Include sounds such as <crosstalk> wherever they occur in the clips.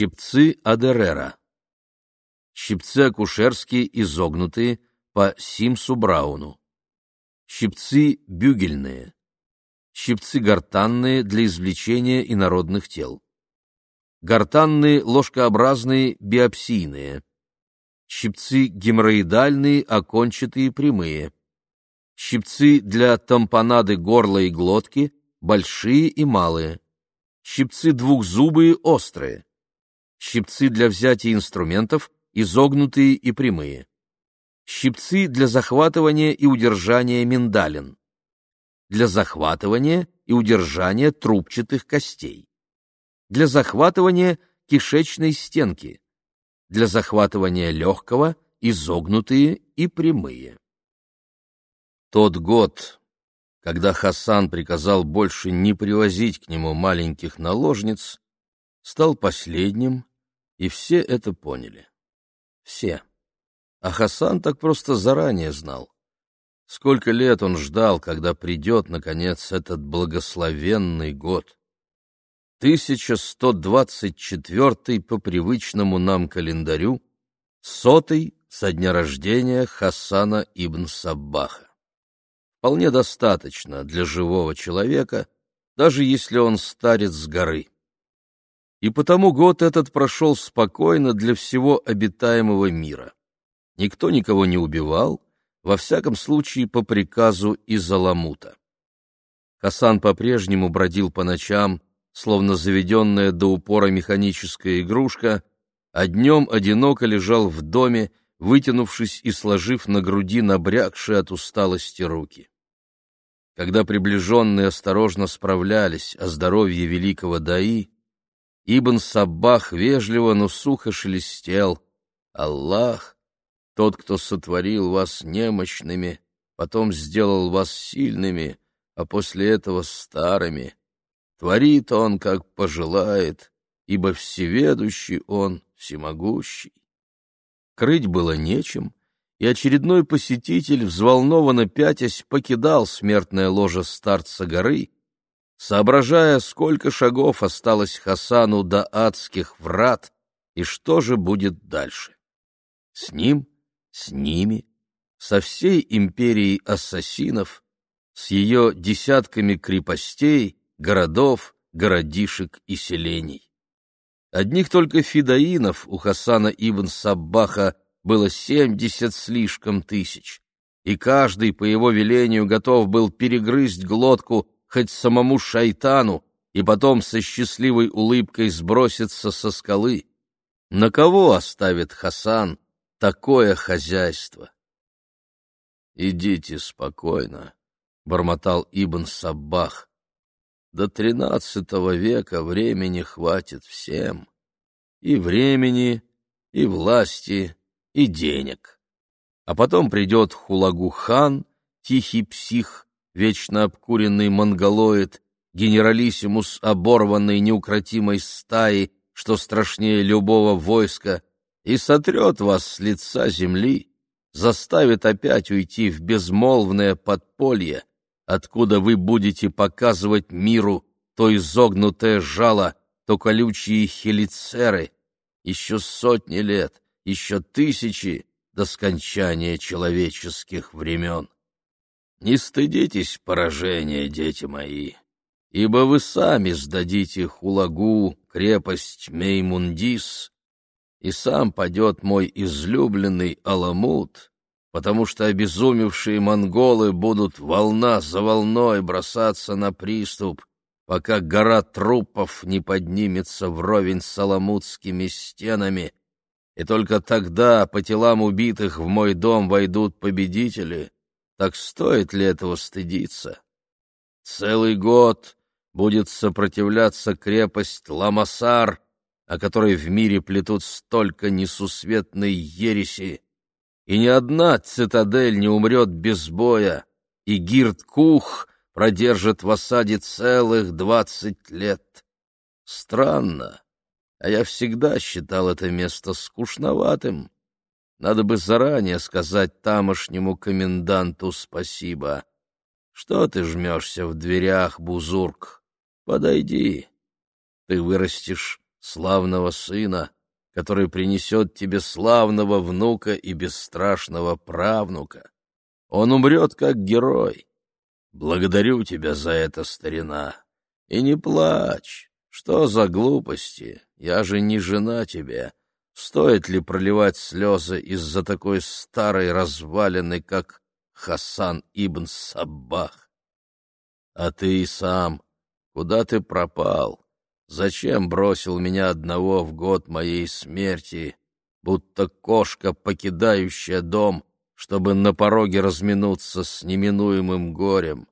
Щипцы Адерера. Щипцы акушерские изогнутые по Симсу Брауну. Щипцы бюгельные. Щипцы гортанные для извлечения инородных тел. Гортанные ложкообразные биопсийные. Щипцы геморроидальные, окончатые прямые. Щипцы для тампонады горла и глотки, большие и малые. Щипцы двухзубые, острые щипцы для взятия инструментов, изогнутые и прямые, щипцы для захватывания и удержания миндалин, для захватывания и удержания трубчатых костей, для захватывания кишечной стенки, для захватывания легкого, изогнутые и прямые. Тот год, когда Хасан приказал больше не привозить к нему маленьких наложниц, стал последним, и все это поняли. Все. А Хасан так просто заранее знал. Сколько лет он ждал, когда придет, наконец, этот благословенный год. 1124 по привычному нам календарю, сотый со дня рождения Хасана ибн Саббаха. Вполне достаточно для живого человека, даже если он старец с горы и потому год этот прошел спокойно для всего обитаемого мира. Никто никого не убивал, во всяком случае по приказу из Аламута. Хасан по-прежнему бродил по ночам, словно заведенная до упора механическая игрушка, а днем одиноко лежал в доме, вытянувшись и сложив на груди набрякшие от усталости руки. Когда приближенные осторожно справлялись о здоровье великого Даи, Ибн Саббах вежливо, но сухо шелестел. «Аллах, тот, кто сотворил вас немощными, потом сделал вас сильными, а после этого старыми. Творит он, как пожелает, ибо всеведущий он, всемогущий». Крыть было нечем, и очередной посетитель, взволнованно пятясь, покидал смертное ложе старца горы, соображая, сколько шагов осталось Хасану до адских врат и что же будет дальше. С ним, с ними, со всей империей ассасинов, с ее десятками крепостей, городов, городишек и селений. Одних только фидаинов у Хасана ибн Саббаха было семьдесят слишком тысяч, и каждый по его велению готов был перегрызть глотку хоть самому шайтану, и потом со счастливой улыбкой сброситься со скалы. На кого оставит Хасан такое хозяйство? «Идите спокойно», — бормотал Ибн Саббах. «До тринадцатого века времени хватит всем. И времени, и власти, и денег. А потом придет Хулагу-хан, тихий псих, вечно обкуренный монголоид, генералиссимус оборванной неукротимой стаи, что страшнее любого войска, и сотрет вас с лица земли, заставит опять уйти в безмолвное подполье, откуда вы будете показывать миру то изогнутое жало, то колючие хелицеры, еще сотни лет, еще тысячи до скончания человеческих времен. Не стыдитесь поражения, дети мои, ибо вы сами сдадите Хулагу, крепость Меймундис, и сам падет мой излюбленный Аламут, потому что обезумевшие монголы будут волна за волной бросаться на приступ, пока гора трупов не поднимется вровень с аламутскими стенами, и только тогда по телам убитых в мой дом войдут победители — так стоит ли этого стыдиться? Целый год будет сопротивляться крепость Ламасар, о которой в мире плетут столько несусветной ереси, и ни одна цитадель не умрет без боя, и Гирд-Кух продержит в осаде целых двадцать лет. Странно, а я всегда считал это место скучноватым. Надо бы заранее сказать тамошнему коменданту спасибо. Что ты жмешься в дверях, Бузург? Подойди. Ты вырастешь славного сына, который принесет тебе славного внука и бесстрашного правнука. Он умрет как герой. Благодарю тебя за это, старина. И не плачь. Что за глупости? Я же не жена тебе. Стоит ли проливать слезы из-за такой старой развалины, как Хасан ибн Саббах? А ты и сам, куда ты пропал? Зачем бросил меня одного в год моей смерти, будто кошка, покидающая дом, чтобы на пороге разминуться с неминуемым горем?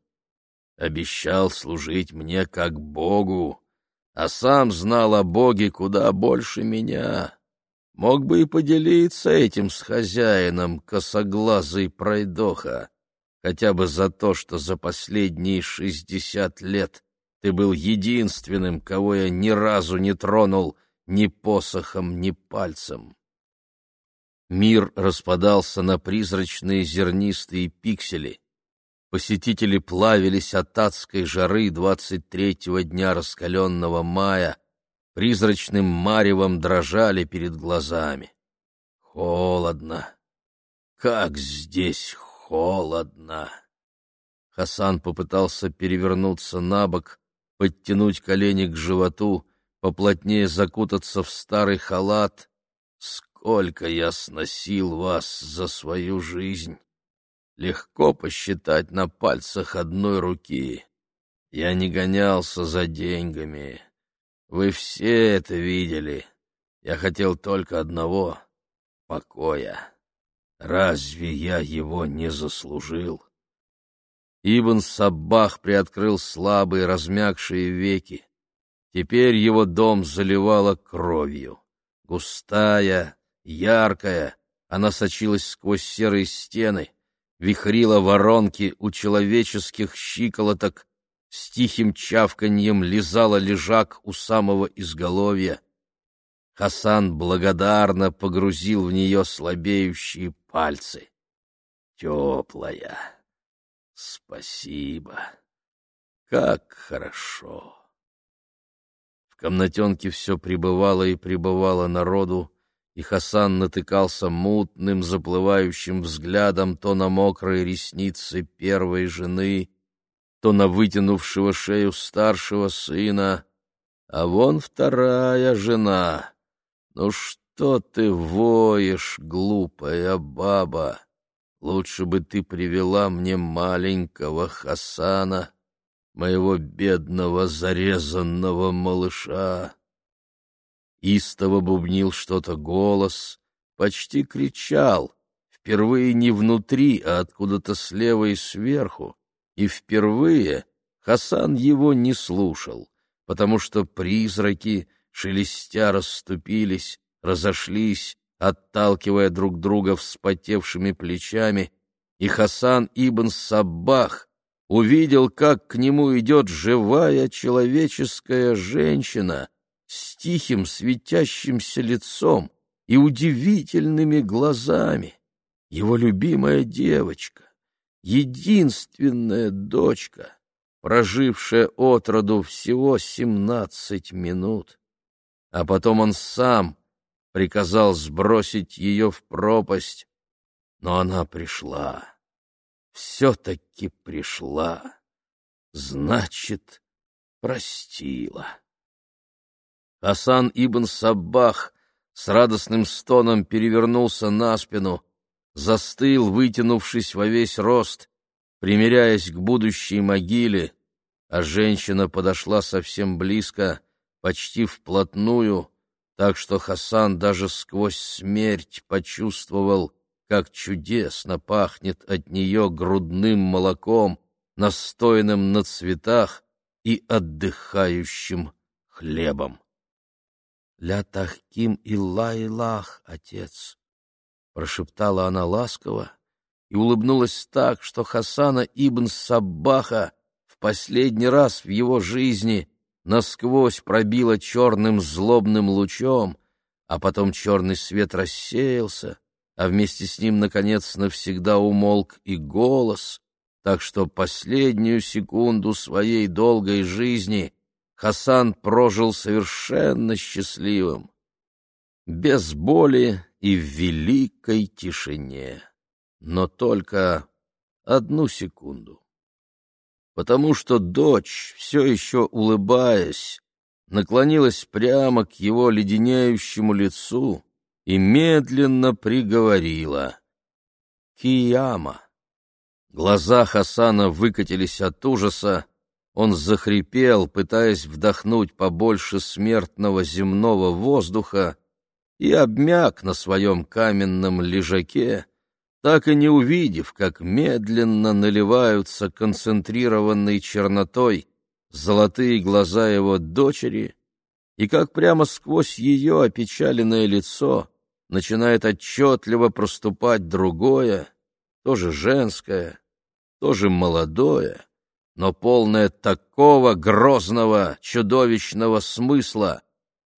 Обещал служить мне как Богу, а сам знал о Боге куда больше меня. Мог бы и поделиться этим с хозяином, косоглазый пройдоха, хотя бы за то, что за последние шестьдесят лет ты был единственным, кого я ни разу не тронул ни посохом, ни пальцем. Мир распадался на призрачные зернистые пиксели. Посетители плавились от адской жары двадцать третьего дня раскаленного мая, призрачным маревом дрожали перед глазами. Холодно. Как здесь холодно! Хасан попытался перевернуться на бок, подтянуть колени к животу, поплотнее закутаться в старый халат. Сколько я сносил вас за свою жизнь! Легко посчитать на пальцах одной руки. Я не гонялся за деньгами. Вы все это видели. Я хотел только одного — покоя. Разве я его не заслужил? Ибн Саббах приоткрыл слабые размягшие веки. Теперь его дом заливало кровью. Густая, яркая, она сочилась сквозь серые стены, вихрила воронки у человеческих щиколоток, с тихим чавканьем лизала лежак у самого изголовья. Хасан благодарно погрузил в нее слабеющие пальцы. Теплая. Спасибо. Как хорошо. В комнатенке все прибывало и прибывало народу, и Хасан натыкался мутным, заплывающим взглядом то на мокрые ресницы первой жены, то на вытянувшего шею старшего сына. А вон вторая жена. Ну что ты воешь, глупая баба? Лучше бы ты привела мне маленького Хасана, моего бедного зарезанного малыша. Истово бубнил что-то голос, почти кричал, впервые не внутри, а откуда-то слева и сверху, и впервые Хасан его не слушал, потому что призраки, шелестя, расступились, разошлись, отталкивая друг друга вспотевшими плечами, и Хасан ибн Саббах увидел, как к нему идет живая человеческая женщина с тихим светящимся лицом и удивительными глазами, его любимая девочка, единственная дочка, прожившая от роду всего семнадцать минут. А потом он сам приказал сбросить ее в пропасть, но она пришла. Все-таки пришла. Значит, простила. Хасан ибн Саббах с радостным стоном перевернулся на спину, застыл, вытянувшись во весь рост, примиряясь к будущей могиле, а женщина подошла совсем близко, почти вплотную, так что Хасан даже сквозь смерть почувствовал, как чудесно пахнет от нее грудным молоком, настоянным на цветах и отдыхающим хлебом. «Ля тахким илла-илах, отец!» — прошептала она ласково и улыбнулась так, что Хасана ибн Саббаха в последний раз в его жизни насквозь пробило черным злобным лучом, а потом черный свет рассеялся, а вместе с ним, наконец, навсегда умолк и голос, так что последнюю секунду своей долгой жизни Хасан прожил совершенно счастливым, без боли и в великой тишине. Но только одну секунду. Потому что дочь, все еще улыбаясь, наклонилась прямо к его леденяющему лицу и медленно приговорила. «Кияма!» Глаза Хасана выкатились от ужаса, он захрипел, пытаясь вдохнуть побольше смертного земного воздуха, и обмяк на своем каменном лежаке, так и не увидев, как медленно наливаются концентрированной чернотой золотые глаза его дочери, и как прямо сквозь ее опечаленное лицо начинает отчетливо проступать другое, тоже женское, тоже молодое, но полное такого грозного, чудовищного смысла,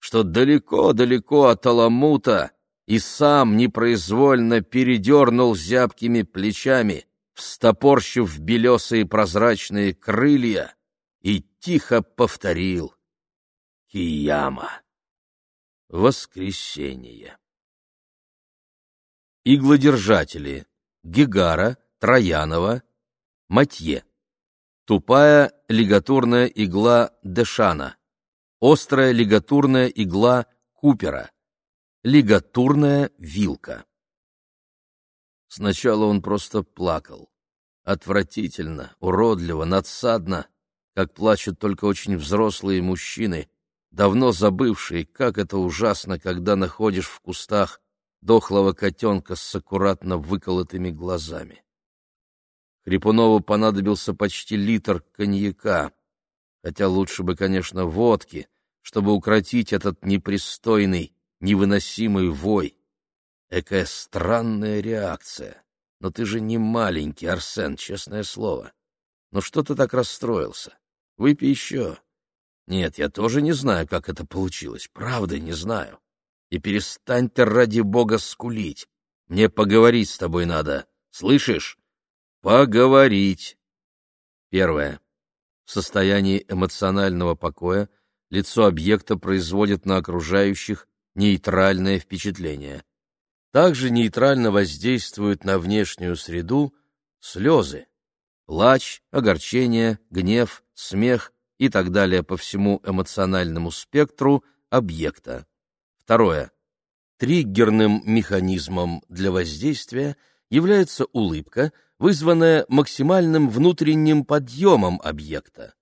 что далеко-далеко от Аламута и сам непроизвольно передернул зябкими плечами, встопорщив белесые прозрачные крылья, и тихо повторил «Кияма». Воскресенье. Иглодержатели Гигара, Троянова, Матье. Тупая лигатурная игла Дешана. Острая лигатурная игла Купера. Лигатурная вилка. Сначала он просто плакал. Отвратительно, уродливо, надсадно, как плачут только очень взрослые мужчины, давно забывшие, как это ужасно, когда находишь в кустах дохлого котенка с аккуратно выколотыми глазами. Хрипунову понадобился почти литр коньяка, хотя лучше бы, конечно, водки, чтобы укротить этот непристойный, невыносимый вой. Экая странная реакция. Но ты же не маленький, Арсен, честное слово. Но что ты так расстроился? Выпей еще. Нет, я тоже не знаю, как это получилось. Правда, не знаю. И перестань ты ради бога скулить. Мне поговорить с тобой надо. Слышишь? Поговорить. Первое. В состоянии эмоционального покоя лицо объекта производит на окружающих нейтральное впечатление. Также нейтрально воздействуют на внешнюю среду слезы, плач, огорчение, гнев, смех и так далее по всему эмоциональному спектру объекта. Второе. Триггерным механизмом для воздействия является улыбка – вызванное максимальным внутренним подъемом объекта.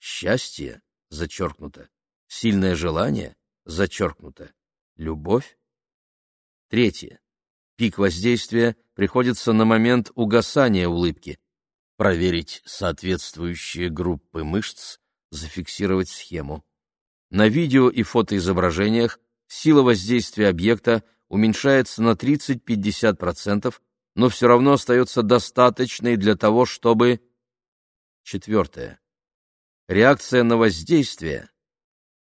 Счастье, зачеркнуто, сильное желание, зачеркнуто, любовь. Третье. Пик воздействия приходится на момент угасания улыбки. Проверить соответствующие группы мышц, зафиксировать схему. На видео и фотоизображениях сила воздействия объекта уменьшается на 30-50%, но все равно остается достаточной для того, чтобы... Четвертое. Реакция на воздействие.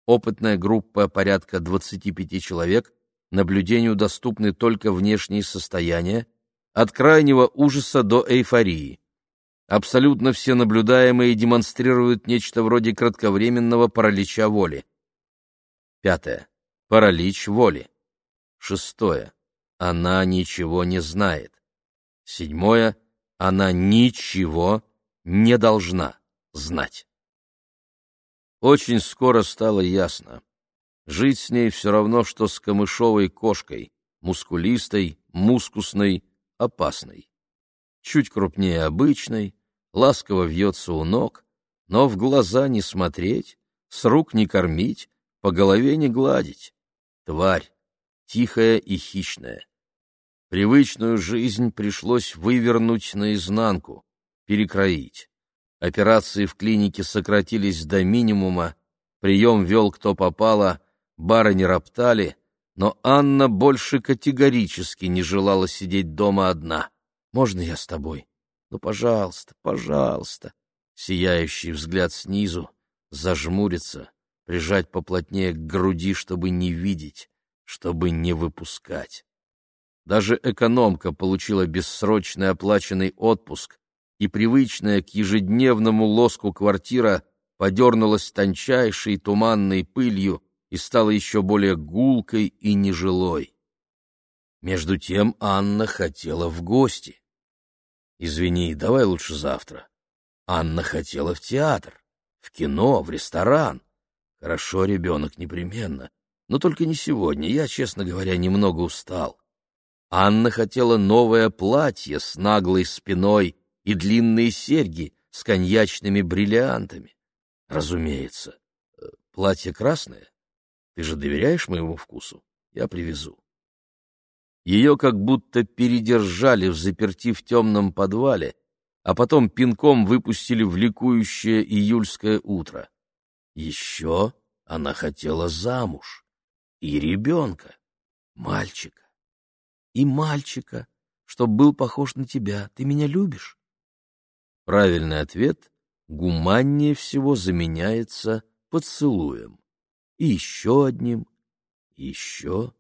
Опытная группа порядка 25 человек, наблюдению доступны только внешние состояния, от крайнего ужаса до эйфории. Абсолютно все наблюдаемые демонстрируют нечто вроде кратковременного паралича воли. Пятое. Паралич воли. Шестое. Она ничего не знает. Седьмое. Она ничего не должна знать. Очень скоро стало ясно. Жить с ней все равно, что с камышовой кошкой, мускулистой, мускусной, опасной. Чуть крупнее обычной, ласково вьется у ног, но в глаза не смотреть, с рук не кормить, по голове не гладить. Тварь, тихая и хищная. Привычную жизнь пришлось вывернуть наизнанку, перекроить. Операции в клинике сократились до минимума, прием вел кто попало, бары не роптали, но Анна больше категорически не желала сидеть дома одна. «Можно я с тобой? Ну, пожалуйста, пожалуйста!» Сияющий взгляд снизу, зажмуриться, прижать поплотнее к груди, чтобы не видеть, чтобы не выпускать. Даже экономка получила бессрочный оплаченный отпуск, и привычная к ежедневному лоску квартира подернулась тончайшей туманной пылью и стала еще более гулкой и нежилой. Между тем Анна хотела в гости. «Извини, давай лучше завтра». Анна хотела в театр, в кино, в ресторан. Хорошо, ребенок, непременно. Но только не сегодня, я, честно говоря, немного устал. Анна хотела новое платье с наглой спиной и длинные серьги с коньячными бриллиантами. Разумеется. Э, платье красное? Ты же доверяешь моему вкусу? Я привезу. Ее как будто передержали в заперти в темном подвале, а потом пинком выпустили в ликующее июльское утро. Еще она хотела замуж. И ребенка, мальчика. И мальчика, чтоб был похож на тебя. Ты меня любишь? Правильный ответ гуманнее всего заменяется поцелуем. И еще одним, еще.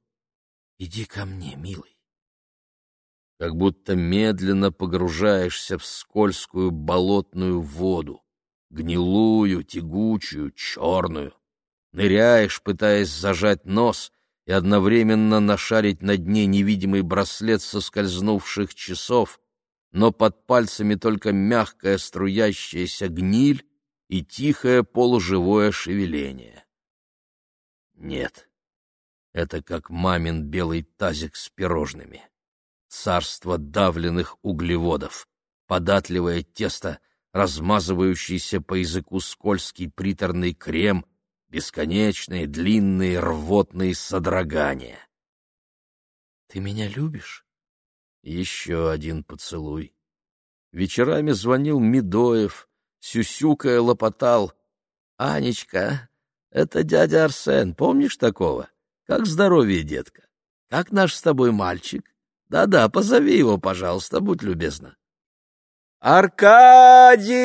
Иди ко мне, милый. Как будто медленно погружаешься в скользкую болотную воду, гнилую, тягучую, черную. Ныряешь, пытаясь зажать нос и одновременно нашарить на дне невидимый браслет соскользнувших часов, но под пальцами только мягкая струящаяся гниль и тихое полуживое шевеление. Нет, это как мамин белый тазик с пирожными. Царство давленных углеводов, податливое тесто, размазывающийся по языку скользкий приторный крем, бесконечные длинные рвотные содрогания. «Ты меня любишь?» Еще один поцелуй. Вечерами звонил Медоев, сюсюкая лопотал. «Анечка, это дядя Арсен, помнишь такого? Как здоровье, детка? Как наш с тобой мальчик? Да-да, позови его, пожалуйста, будь любезна». «Аркадий!»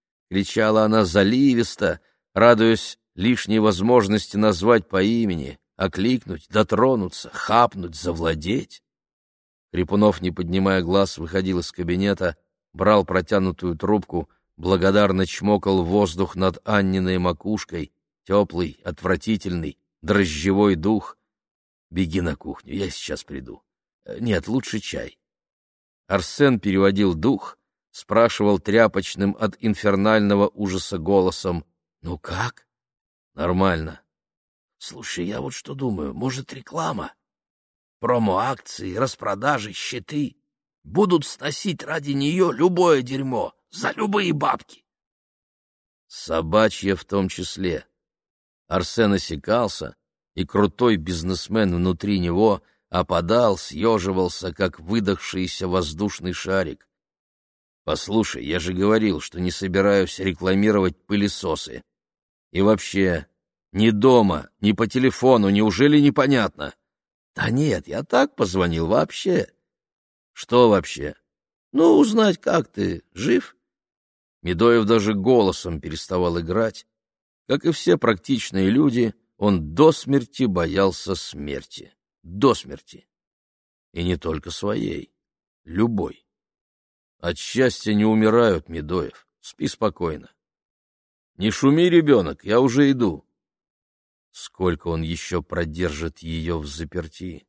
— кричала она заливисто, радуясь лишней возможности назвать по имени, окликнуть, дотронуться, хапнуть, завладеть. Крепунов, не поднимая глаз, выходил из кабинета, брал протянутую трубку, благодарно чмокал воздух над Анниной макушкой, теплый, отвратительный, дрожжевой дух. «Беги на кухню, я сейчас приду». «Э, «Нет, лучше чай». Арсен переводил дух, спрашивал тряпочным от инфернального ужаса голосом. «Ну как?» «Нормально». «Слушай, я вот что думаю, может, реклама?» Промо-акции, распродажи, щиты. Будут сносить ради нее любое дерьмо, за любые бабки. Собачье в том числе. Арсен осекался, и крутой бизнесмен внутри него опадал, съеживался, как выдохшийся воздушный шарик. Послушай, я же говорил, что не собираюсь рекламировать пылесосы. И вообще, ни дома, ни по телефону, неужели непонятно? Да нет, я так позвонил вообще. Что вообще? Ну, узнать, как ты, жив? Медоев даже голосом переставал играть. Как и все практичные люди, он до смерти боялся смерти. До смерти. И не только своей. Любой. От счастья не умирают, Медоев. Спи спокойно. Не шуми, ребенок, я уже иду. Сколько он еще продержит ее в заперти?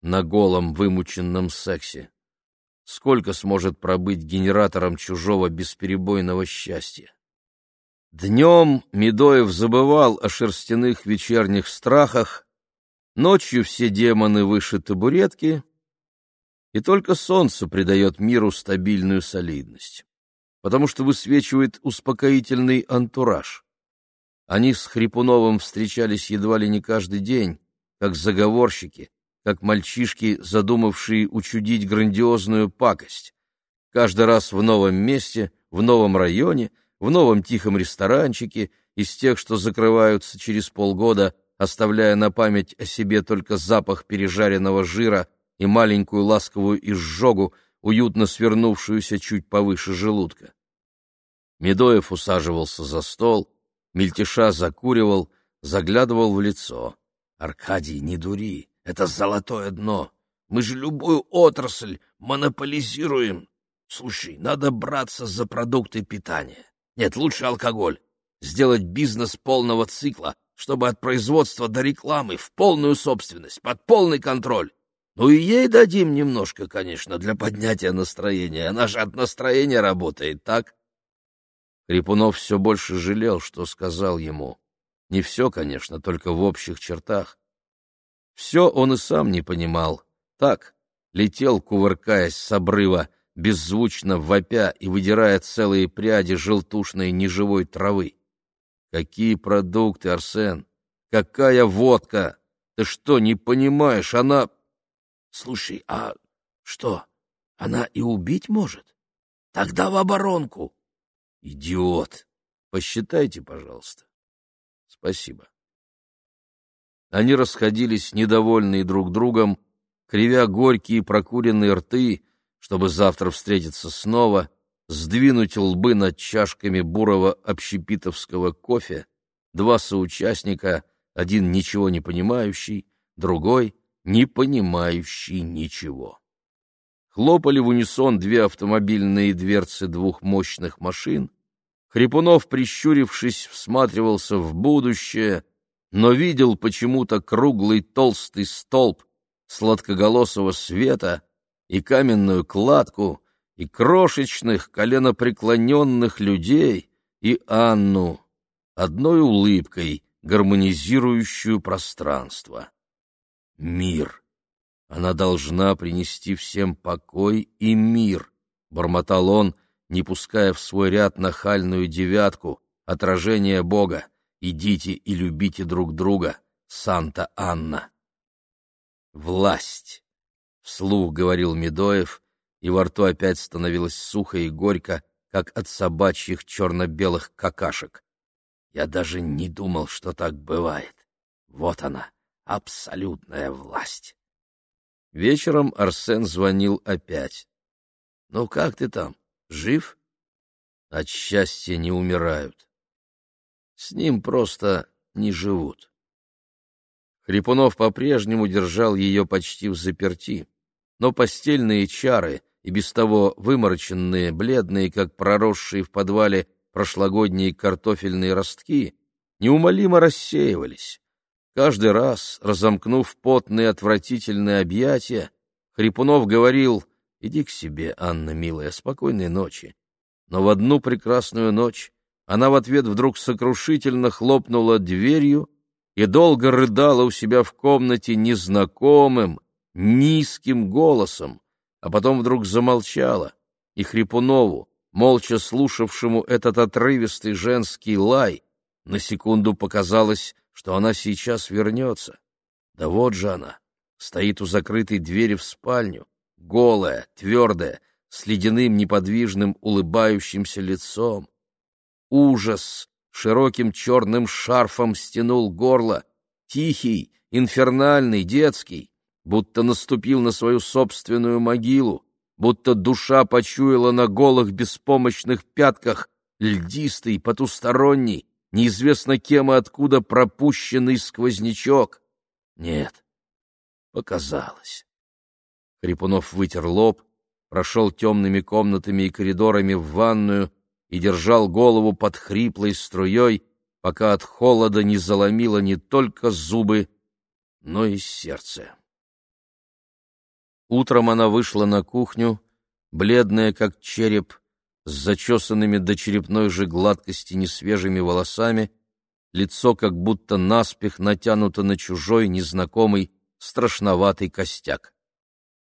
На голом вымученном сексе? Сколько сможет пробыть генератором чужого бесперебойного счастья? Днем Медоев забывал о шерстяных вечерних страхах, ночью все демоны выше табуретки, и только солнце придает миру стабильную солидность, потому что высвечивает успокоительный антураж. Они с Хрипуновым встречались едва ли не каждый день, как заговорщики, как мальчишки, задумавшие учудить грандиозную пакость. Каждый раз в новом месте, в новом районе, в новом тихом ресторанчике, из тех, что закрываются через полгода, оставляя на память о себе только запах пережаренного жира и маленькую ласковую изжогу, уютно свернувшуюся чуть повыше желудка. Медоев усаживался за стол, мельтеша закуривал, заглядывал в лицо. «Аркадий, не дури, это золотое дно. Мы же любую отрасль монополизируем. Слушай, надо браться за продукты питания. Нет, лучше алкоголь. сделать бизнес полного цикла, чтобы от производства до рекламы в полную собственность, под полный контроль. Ну и ей дадим немножко, конечно, для поднятия настроения. Она же от настроения работает, так? Хрипунов все больше жалел, что сказал ему. Не все, конечно, только в общих чертах. Все он и сам не понимал. Так, летел, кувыркаясь с обрыва, беззвучно вопя и выдирая целые пряди желтушной неживой травы. Какие продукты, Арсен? Какая водка? Ты что, не понимаешь? Она... Слушай, а что, она и убить может? Тогда в оборонку. Идиот! Посчитайте, пожалуйста. Спасибо. Они расходились, недовольные друг другом, кривя горькие прокуренные рты, чтобы завтра встретиться снова, сдвинуть лбы над чашками бурого общепитовского кофе, два соучастника, один ничего не понимающий, другой не понимающий ничего. Хлопали в унисон две автомобильные дверцы двух мощных машин. Хрипунов, прищурившись, всматривался в будущее, но видел почему-то круглый толстый столб сладкоголосого света и каменную кладку, и крошечных коленопреклоненных людей, и Анну, одной улыбкой, гармонизирующую пространство. Мир. Она должна принести всем покой и мир, — бормотал он, не пуская в свой ряд нахальную девятку, отражение Бога. Идите и любите друг друга, Санта-Анна. Власть, — вслух говорил Медоев, и во рту опять становилось сухо и горько, как от собачьих черно-белых какашек. Я даже не думал, что так бывает. Вот она, абсолютная власть. Вечером Арсен звонил опять. — Ну как ты там, жив? От счастья не умирают. С ним просто не живут. Хрипунов по-прежнему держал ее почти в заперти, но постельные чары, и без того вымороченные, бледные, как проросшие в подвале прошлогодние картофельные ростки, неумолимо рассеивались. Каждый раз, разомкнув потные отвратительные объятия, Хрипунов говорил «Иди к себе, Анна, милая, спокойной ночи». Но в одну прекрасную ночь она в ответ вдруг сокрушительно хлопнула дверью и долго рыдала у себя в комнате незнакомым, низким голосом, а потом вдруг замолчала, и Хрипунову, молча слушавшему этот отрывистый женский лай, на секунду показалось, что она сейчас вернется. Да вот же она, стоит у закрытой двери в спальню, голая, твердая, с ледяным неподвижным улыбающимся лицом. Ужас широким черным шарфом стянул горло, тихий, инфернальный, детский, будто наступил на свою собственную могилу, будто душа почуяла на голых беспомощных пятках льдистый, потусторонний, неизвестно кем и откуда пропущенный сквознячок. Нет, показалось. Хрипунов вытер лоб, прошел темными комнатами и коридорами в ванную и держал голову под хриплой струей, пока от холода не заломило не только зубы, но и сердце. Утром она вышла на кухню, бледная, как череп, с зачесанными до черепной же гладкости несвежими волосами, лицо как будто наспех натянуто на чужой, незнакомый, страшноватый костяк.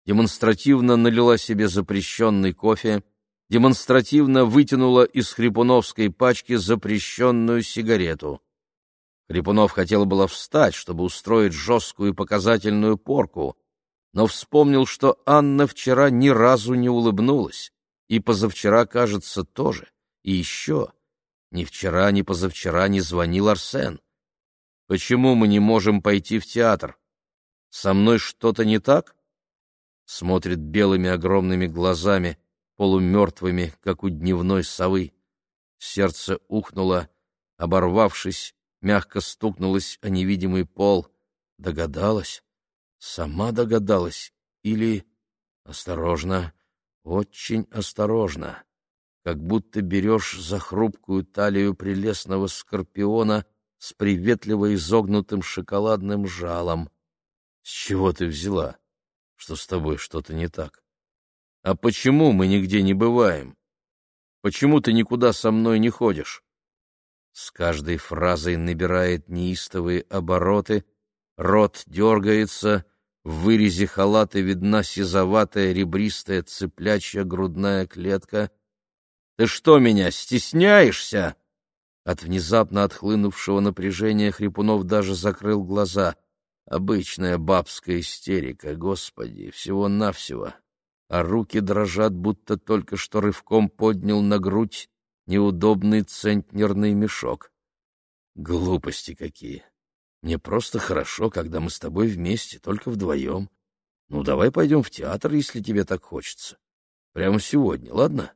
Демонстративно налила себе запрещенный кофе, демонстративно вытянула из хрипуновской пачки запрещенную сигарету. Хрипунов хотел было встать, чтобы устроить жесткую показательную порку, но вспомнил, что Анна вчера ни разу не улыбнулась. И позавчера, кажется, тоже. И еще. Ни вчера, ни позавчера не звонил Арсен. Почему мы не можем пойти в театр? Со мной что-то не так? Смотрит белыми огромными глазами, полумертвыми, как у дневной совы. Сердце ухнуло, оборвавшись, мягко стукнулось о невидимый пол. Догадалась? Сама догадалась? Или... Осторожно! Очень осторожно. как будто берешь за хрупкую талию прелестного скорпиона с приветливо изогнутым шоколадным жалом. С чего ты взяла, что с тобой что-то не так? А почему мы нигде не бываем? Почему ты никуда со мной не ходишь? С каждой фразой набирает неистовые обороты, рот дергается, в вырезе халата видна сизоватая ребристая цыплячья грудная клетка. «Ты что, меня стесняешься?» От внезапно отхлынувшего напряжения Хрипунов даже закрыл глаза. Обычная бабская истерика, господи, всего-навсего. А руки дрожат, будто только что рывком поднял на грудь неудобный центнерный мешок. Глупости какие! Мне просто хорошо, когда мы с тобой вместе, только вдвоем. Ну, давай пойдем в театр, если тебе так хочется. Прямо сегодня, ладно?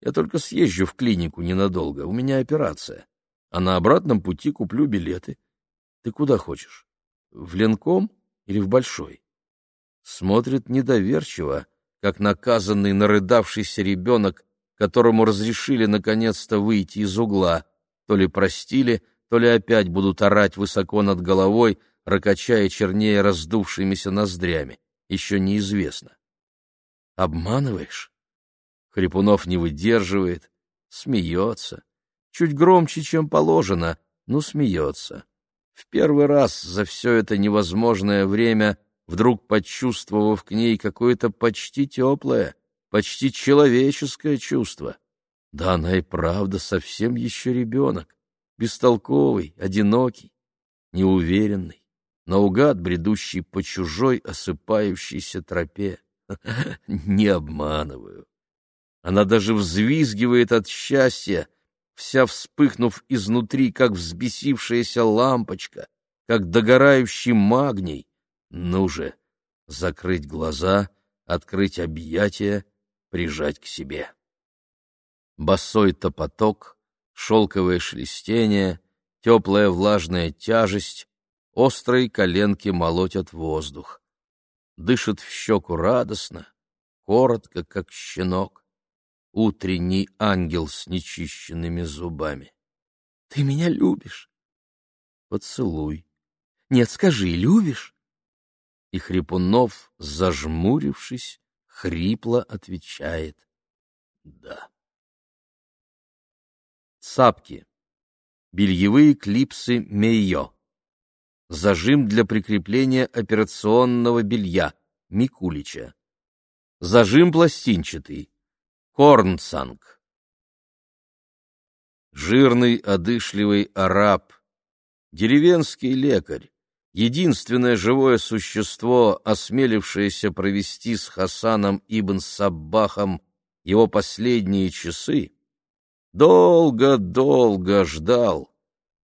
Я только съезжу в клинику ненадолго, у меня операция. А на обратном пути куплю билеты. Ты куда хочешь? В Ленком или в Большой? Смотрит недоверчиво, как наказанный нарыдавшийся ребенок, которому разрешили наконец-то выйти из угла. То ли простили, то ли опять будут орать высоко над головой, ракачая чернее раздувшимися ноздрями. Еще неизвестно. Обманываешь? Хрипунов не выдерживает, смеется. Чуть громче, чем положено, но смеется. В первый раз за все это невозможное время, вдруг почувствовав к ней какое-то почти теплое, почти человеческое чувство. Да она и правда совсем еще ребенок бестолковый, одинокий, неуверенный, наугад бредущий по чужой осыпающейся тропе. <laughs> Не обманываю. Она даже взвизгивает от счастья, вся вспыхнув изнутри, как взбесившаяся лампочка, как догорающий магний. Ну же, закрыть глаза, открыть объятия, прижать к себе. Босой топоток — шелковое шелестение, теплая влажная тяжесть, острые коленки молотят воздух. Дышит в щеку радостно, коротко, как щенок, утренний ангел с нечищенными зубами. — Ты меня любишь? — Поцелуй. — Нет, скажи, любишь? И Хрипунов, зажмурившись, хрипло отвечает — да. Сапки. Бельевые клипсы Мейо. Зажим для прикрепления операционного белья Микулича. Зажим пластинчатый. Корнсанг. Жирный, одышливый араб. Деревенский лекарь. Единственное живое существо, осмелившееся провести с Хасаном ибн Саббахом его последние часы, Долго-долго ждал,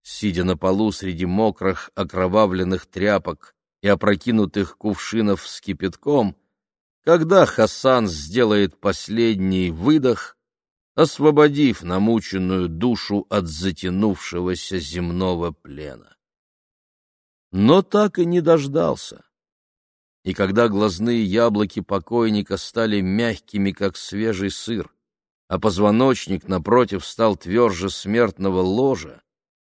сидя на полу среди мокрых окровавленных тряпок и опрокинутых кувшинов с кипятком, когда Хасан сделает последний выдох, освободив намученную душу от затянувшегося земного плена. Но так и не дождался. И когда глазные яблоки покойника стали мягкими, как свежий сыр, а позвоночник, напротив, стал тверже смертного ложа,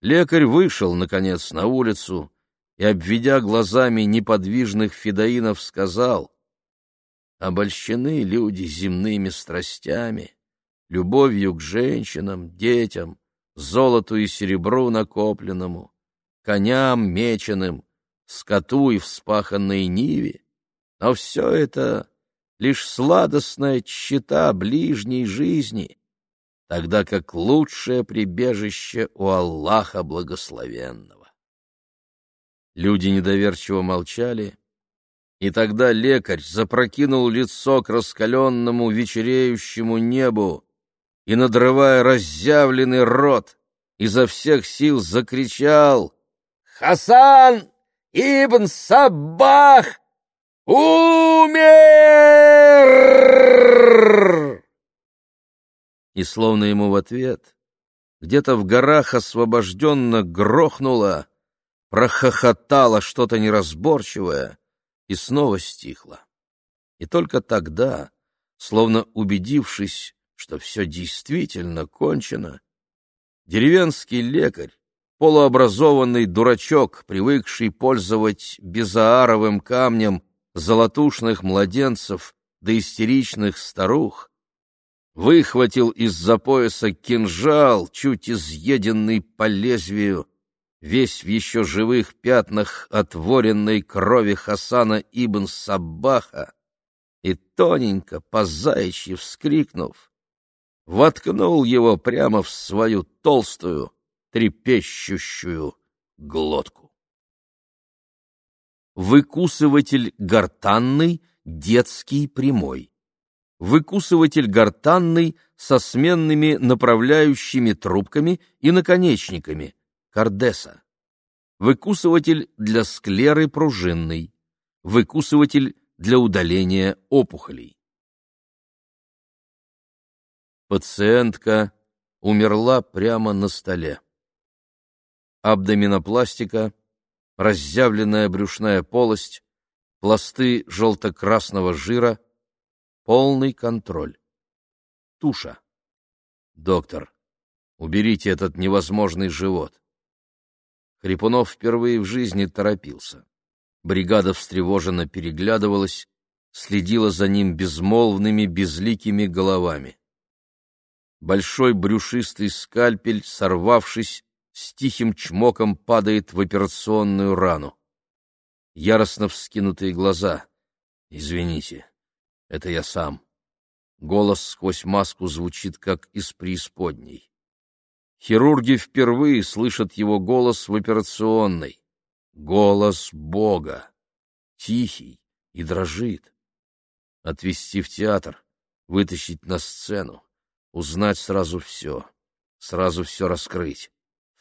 лекарь вышел, наконец, на улицу и, обведя глазами неподвижных федоинов, сказал, «Обольщены люди земными страстями, любовью к женщинам, детям, золоту и серебру накопленному, коням меченым, скоту и вспаханной ниве, но все это лишь сладостная чита ближней жизни, тогда как лучшее прибежище у Аллаха Благословенного. Люди недоверчиво молчали, и тогда лекарь запрокинул лицо к раскаленному вечереющему небу и, надрывая разъявленный рот, изо всех сил закричал «Хасан ибн Саббах!» «Умер!» И словно ему в ответ, где-то в горах освобожденно грохнуло, прохохотало что-то неразборчивое и снова стихло. И только тогда, словно убедившись, что все действительно кончено, деревенский лекарь, полуобразованный дурачок, привыкший пользовать безааровым камнем золотушных младенцев да истеричных старух, выхватил из-за пояса кинжал, чуть изъеденный по лезвию, весь в еще живых пятнах отворенной крови Хасана ибн Саббаха, и тоненько, по-заячьи вскрикнув, воткнул его прямо в свою толстую, трепещущую глотку. Выкусыватель гортанный, детский прямой. Выкусыватель гортанный со сменными направляющими трубками и наконечниками, кардеса. Выкусыватель для склеры пружинный. Выкусыватель для удаления опухолей. Пациентка умерла прямо на столе. Абдоминопластика, разъявленная брюшная полость, пласты желто-красного жира, полный контроль. Туша. Доктор, уберите этот невозможный живот. Хрипунов впервые в жизни торопился. Бригада встревоженно переглядывалась, следила за ним безмолвными, безликими головами. Большой брюшистый скальпель, сорвавшись, с тихим чмоком падает в операционную рану. Яростно вскинутые глаза. «Извините, это я сам». Голос сквозь маску звучит, как из преисподней. Хирурги впервые слышат его голос в операционной. Голос Бога. Тихий и дрожит. Отвезти в театр, вытащить на сцену, узнать сразу все, сразу все раскрыть.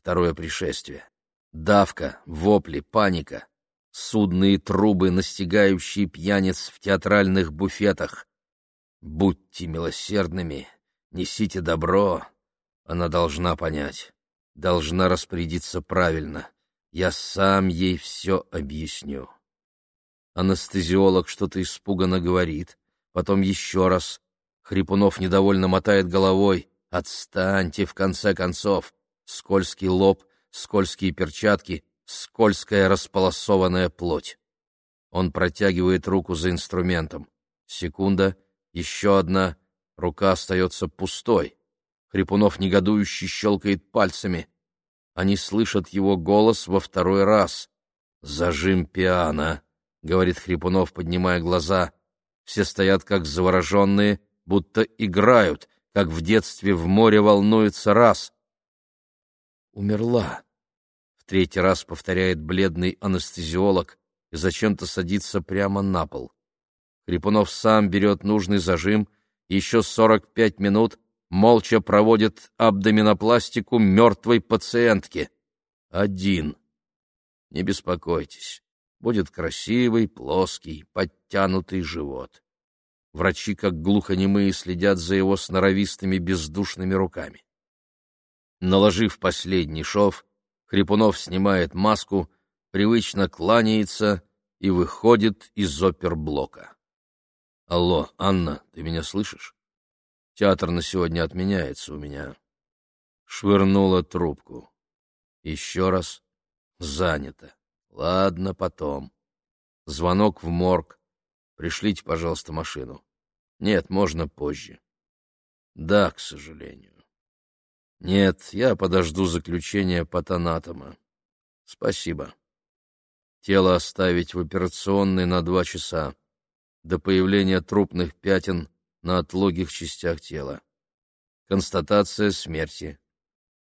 Второе пришествие. Давка, вопли, паника. Судные трубы, настигающие пьяниц в театральных буфетах. Будьте милосердными, несите добро, она должна понять, должна распорядиться правильно. Я сам ей все объясню. Анестезиолог что-то испуганно говорит, потом еще раз. Хрипунов недовольно мотает головой. «Отстаньте, в конце концов!» Скользкий лоб, скользкие перчатки, скользкая располосованная плоть. Он протягивает руку за инструментом. Секунда, еще одна, рука остается пустой. Хрипунов негодующе щелкает пальцами. Они слышат его голос во второй раз. «Зажим пиано», — говорит Хрипунов, поднимая глаза. Все стоят как завороженные, будто играют, как в детстве в море волнуется раз. «Умерла», — в третий раз повторяет бледный анестезиолог и зачем-то садится прямо на пол. Хрипунов сам берет нужный зажим, еще сорок пять минут молча проводит абдоминопластику мертвой пациентки. Один. Не беспокойтесь, будет красивый, плоский, подтянутый живот. Врачи, как глухонемые, следят за его сноровистыми бездушными руками. Наложив последний шов, Хрипунов снимает маску, привычно кланяется и выходит из оперблока. — Алло, Анна, ты меня слышишь? Театр на сегодня отменяется у меня. Швырнула трубку. Еще раз. Занято. Ладно, потом. Звонок в морг. Пришлите, пожалуйста, машину. Нет, можно позже. Да, к сожалению. Нет, я подожду заключения патанатома. Спасибо. Тело оставить в операционной на два часа. До появления трупных пятен на отлогих частях тела. Констатация смерти.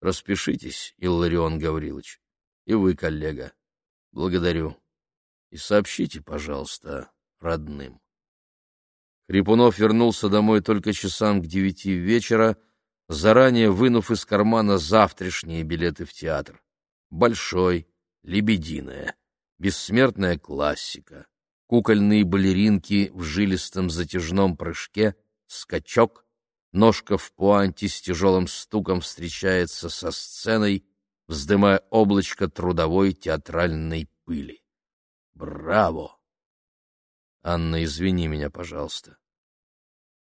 Распишитесь, Илларион Гаврилович. И вы, коллега. Благодарю. И сообщите, пожалуйста, родным. Хрипунов вернулся домой только часам к девяти вечера, заранее вынув из кармана завтрашние билеты в театр. Большой, лебединая, бессмертная классика, кукольные балеринки в жилистом затяжном прыжке — скачок, ножка в пуанте с тяжелым стуком встречается со сценой, вздымая облачко трудовой театральной пыли. Браво! Анна, извини меня, пожалуйста.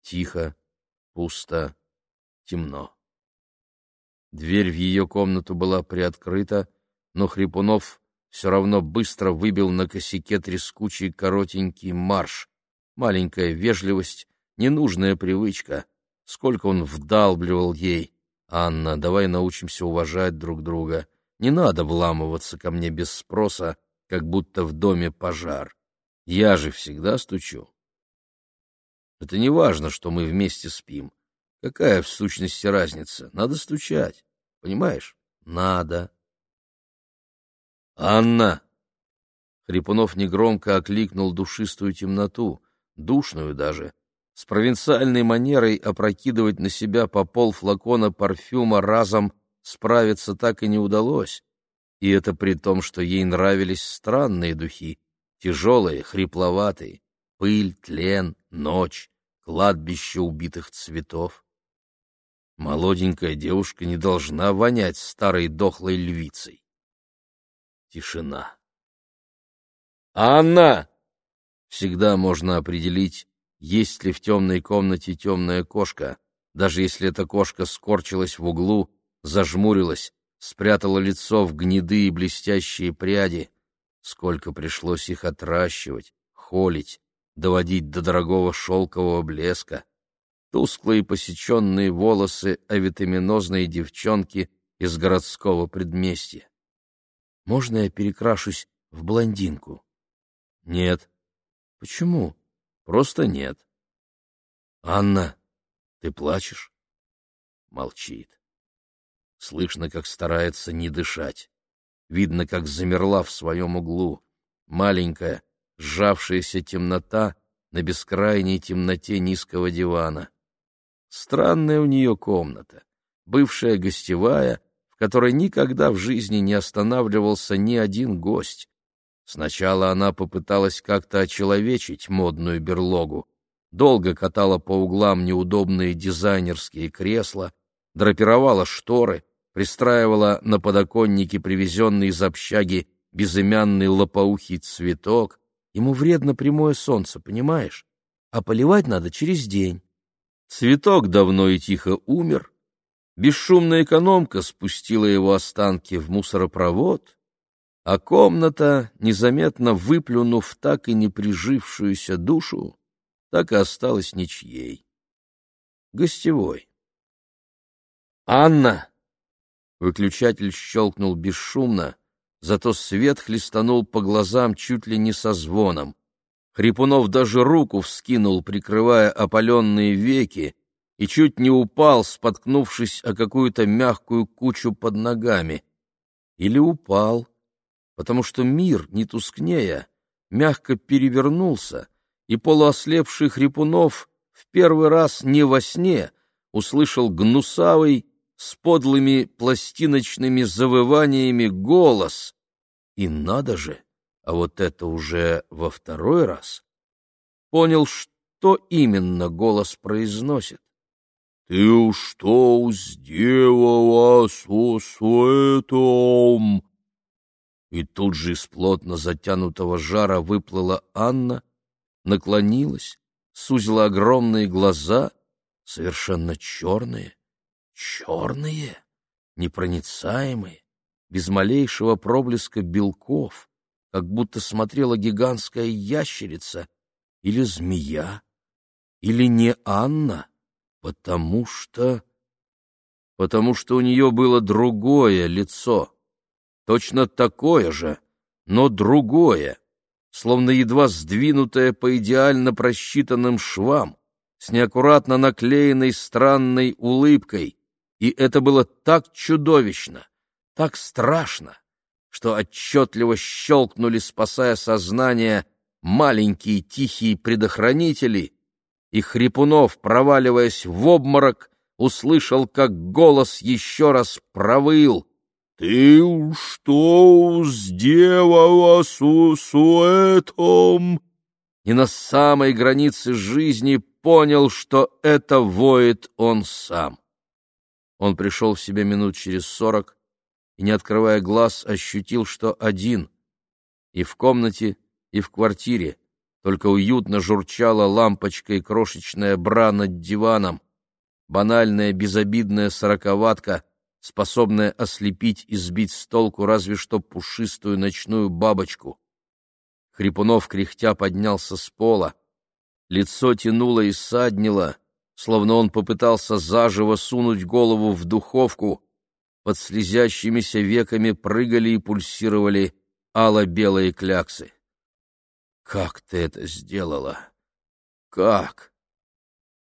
Тихо, пусто, темно. Дверь в ее комнату была приоткрыта, но Хрипунов все равно быстро выбил на косяке трескучий коротенький марш. Маленькая вежливость, ненужная привычка. Сколько он вдалбливал ей. «Анна, давай научимся уважать друг друга. Не надо вламываться ко мне без спроса, как будто в доме пожар. Я же всегда стучу. Это не важно, что мы вместе спим. Какая в сущности разница? Надо стучать. Понимаешь? Надо. Анна! Хрипунов негромко окликнул душистую темноту, душную даже, с провинциальной манерой опрокидывать на себя по пол флакона парфюма разом справиться так и не удалось. И это при том, что ей нравились странные духи, тяжелые, хрипловатые, пыль, тлен, ночь, кладбище убитых цветов. Молоденькая девушка не должна вонять старой дохлой львицей. Тишина. «Анна!» Всегда можно определить, есть ли в темной комнате темная кошка, даже если эта кошка скорчилась в углу, зажмурилась, спрятала лицо в гнедые блестящие пряди. Сколько пришлось их отращивать, холить, доводить до дорогого шелкового блеска. Тусклые посеченные волосы авитаминозной девчонки из городского предместья. «Можно я перекрашусь в блондинку?» «Нет». «Почему?» «Просто нет». «Анна, ты плачешь?» Молчит. Слышно, как старается не дышать. Видно, как замерла в своем углу. Маленькая, сжавшаяся темнота на бескрайней темноте низкого дивана. Странная у нее комната, бывшая гостевая, в которой никогда в жизни не останавливался ни один гость. Сначала она попыталась как-то очеловечить модную берлогу, долго катала по углам неудобные дизайнерские кресла, драпировала шторы, пристраивала на подоконнике привезенный из общаги безымянный лопоухий цветок. Ему вредно прямое солнце, понимаешь? А поливать надо через день. Цветок давно и тихо умер. Бесшумная экономка спустила его останки в мусоропровод, а комната, незаметно выплюнув так и не прижившуюся душу, так и осталась ничьей. Гостевой. «Анна!» Выключатель щелкнул бесшумно, зато свет хлестанул по глазам чуть ли не со звоном. Хрипунов даже руку вскинул, прикрывая опаленные веки, и чуть не упал, споткнувшись о какую-то мягкую кучу под ногами. Или упал, потому что мир, не тускнея, мягко перевернулся, и полуослепший Хрипунов в первый раз не во сне услышал гнусавый, с подлыми пластиночными завываниями голос. И надо же, а вот это уже во второй раз. Понял, что именно голос произносит. «Ты что сделала со светом?» И тут же из плотно затянутого жара выплыла Анна, наклонилась, сузила огромные глаза, совершенно черные, черные, непроницаемые, без малейшего проблеска белков, как будто смотрела гигантская ящерица или змея, или не Анна, потому что... потому что у нее было другое лицо, точно такое же, но другое, словно едва сдвинутое по идеально просчитанным швам, с неаккуратно наклеенной странной улыбкой, и это было так чудовищно, так страшно, что отчетливо щелкнули, спасая сознание, маленькие тихие предохранители, и Хрипунов, проваливаясь в обморок, услышал, как голос еще раз провыл. «Ты что сделала с суэтом?» И на самой границе жизни понял, что это воет он сам. Он пришел в себя минут через сорок и, не открывая глаз, ощутил, что один. И в комнате, и в квартире только уютно журчала лампочкой крошечная бра над диваном. банальная безобидная сороковатка, способная ослепить и сбить с толку разве что пушистую ночную бабочку. Хрипунов кряхтя поднялся с пола. Лицо тянуло и саднило, словно он попытался заживо сунуть голову в духовку. Под слезящимися веками прыгали и пульсировали ало-белые кляксы. «Как ты это сделала? Как?»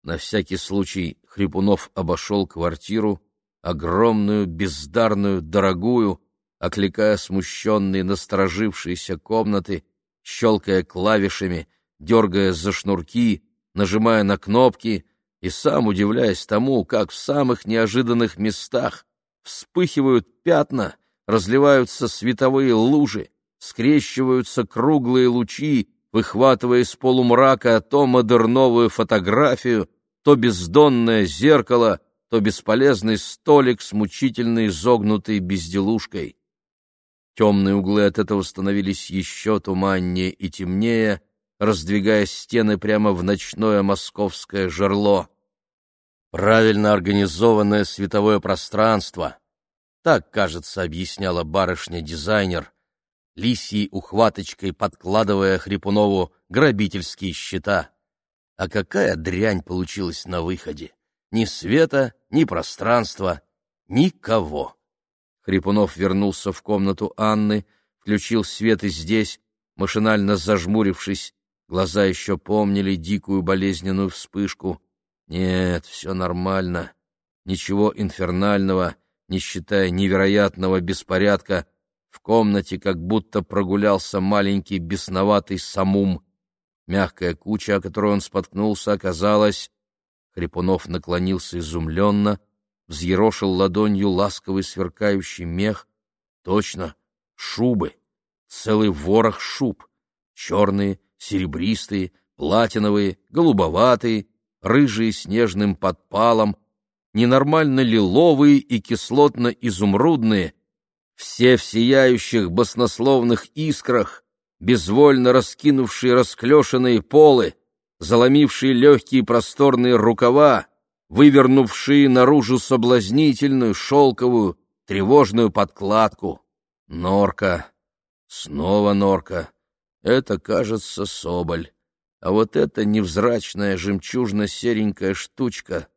На всякий случай Хрипунов обошел квартиру, огромную, бездарную, дорогую, окликая смущенные, насторожившиеся комнаты, щелкая клавишами, дергая за шнурки, нажимая на кнопки и сам удивляясь тому, как в самых неожиданных местах вспыхивают пятна, разливаются световые лужи, скрещиваются круглые лучи, выхватывая из полумрака то модерновую фотографию, то бездонное зеркало, то бесполезный столик с мучительно изогнутой безделушкой. Темные углы от этого становились еще туманнее и темнее, раздвигая стены прямо в ночное московское жерло. Правильно организованное световое пространство — так, кажется, объясняла барышня-дизайнер, лисьей ухваточкой подкладывая Хрипунову грабительские счета. А какая дрянь получилась на выходе! Ни света, ни пространства, никого. Хрипунов вернулся в комнату Анны, включил свет и здесь, машинально зажмурившись, глаза еще помнили дикую болезненную вспышку. Нет, все нормально, ничего инфернального, не считая невероятного беспорядка, в комнате как будто прогулялся маленький бесноватый самум. Мягкая куча, о которой он споткнулся, оказалась... Хрипунов наклонился изумленно, взъерошил ладонью ласковый сверкающий мех. Точно, шубы, целый ворох шуб, черные, серебристые, платиновые, голубоватые, рыжие с нежным подпалом, ненормально лиловые и кислотно-изумрудные, все в сияющих баснословных искрах, безвольно раскинувшие расклешенные полы, заломившие легкие просторные рукава, вывернувшие наружу соблазнительную, шелковую, тревожную подкладку. Норка. Снова норка. Это, кажется, соболь. А вот эта невзрачная жемчужно-серенькая штучка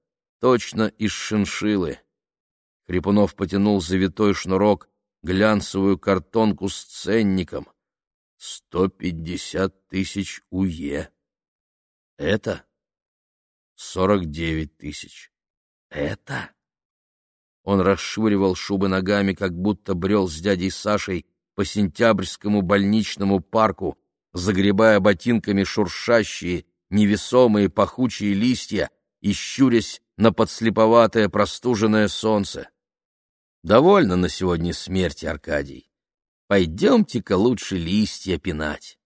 точно из шиншилы. Хрипунов потянул завитой шнурок глянцевую картонку с ценником. Сто пятьдесят тысяч УЕ. Это? Сорок девять тысяч. Это? Он расшвыривал шубы ногами, как будто брел с дядей Сашей по сентябрьскому больничному парку, загребая ботинками шуршащие, невесомые пахучие листья и щурясь на подслеповатое простуженное солнце. Довольно на сегодня смерти, Аркадий. Пойдемте-ка лучше листья пинать.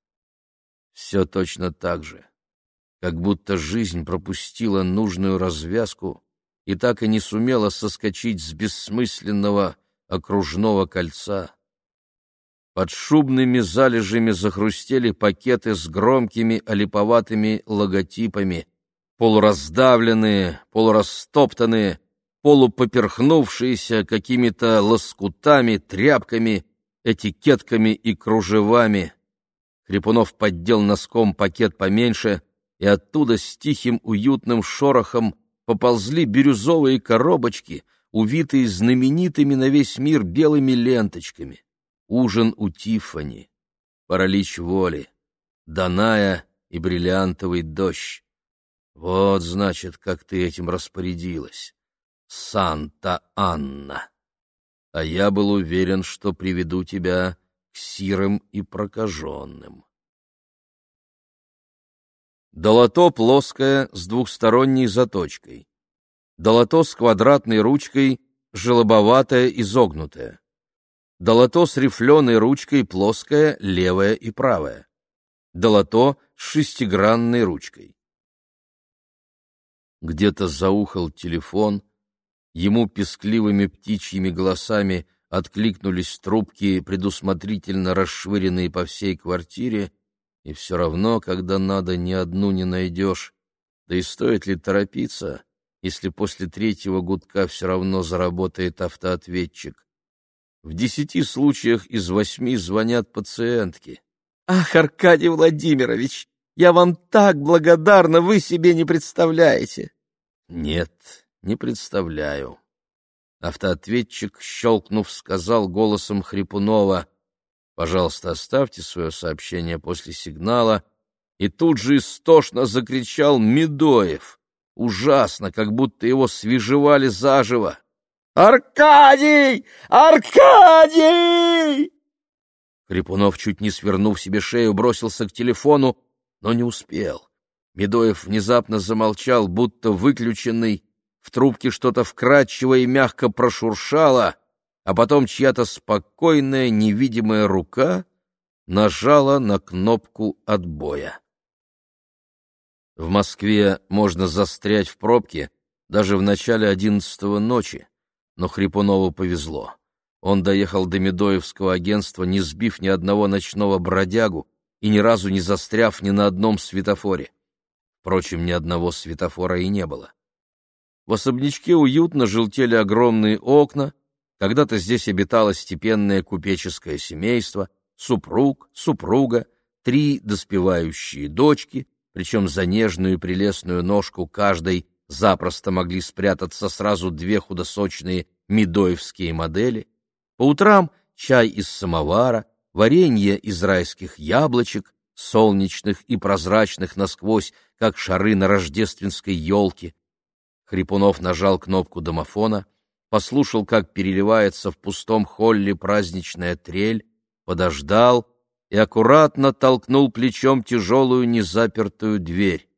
Все точно так же, как будто жизнь пропустила нужную развязку и так и не сумела соскочить с бессмысленного окружного кольца. Под шубными залежами захрустели пакеты с громкими олиповатыми логотипами, полураздавленные, полурастоптанные, полупоперхнувшиеся какими-то лоскутами, тряпками, этикетками и кружевами. Хрипунов поддел носком пакет поменьше, и оттуда с тихим уютным шорохом поползли бирюзовые коробочки, увитые знаменитыми на весь мир белыми ленточками. Ужин у Тиффани, паралич воли, Даная и бриллиантовый дождь. Вот, значит, как ты этим распорядилась. Санта-Анна. А я был уверен, что приведу тебя к сирым и прокаженным. Долото плоское с двухсторонней заточкой. Долото с квадратной ручкой, желобоватое, изогнутое. Долото с рифленой ручкой, плоское, левое и правое. Долото с шестигранной ручкой. Где-то заухал телефон — Ему пескливыми птичьими голосами откликнулись трубки, предусмотрительно расшвыренные по всей квартире, и все равно, когда надо, ни одну не найдешь. Да и стоит ли торопиться? если после третьего гудка все равно заработает автоответчик. В десяти случаях из восьми звонят пациентки. «Ах, Аркадий Владимирович, я вам так благодарна, вы себе не представляете!» «Нет, не представляю». Автоответчик, щелкнув, сказал голосом Хрипунова, «Пожалуйста, оставьте свое сообщение после сигнала», и тут же истошно закричал Медоев. Ужасно, как будто его свежевали заживо. «Аркадий! Аркадий!» Хрипунов, чуть не свернув себе шею, бросился к телефону, но не успел. Медоев внезапно замолчал, будто выключенный. В трубке что-то вкрадчиво и мягко прошуршало, а потом чья-то спокойная невидимая рука нажала на кнопку отбоя. В Москве можно застрять в пробке даже в начале одиннадцатого ночи, но Хрипунову повезло. Он доехал до Медоевского агентства, не сбив ни одного ночного бродягу и ни разу не застряв ни на одном светофоре. Впрочем, ни одного светофора и не было. В особнячке уютно желтели огромные окна, когда-то здесь обитало степенное купеческое семейство, супруг, супруга, три доспевающие дочки, причем за нежную и прелестную ножку каждой запросто могли спрятаться сразу две худосочные медоевские модели. По утрам чай из самовара, варенье из райских яблочек, солнечных и прозрачных насквозь, как шары на рождественской елке. Хрипунов нажал кнопку домофона, послушал, как переливается в пустом холле праздничная трель, подождал и аккуратно толкнул плечом тяжелую незапертую дверь.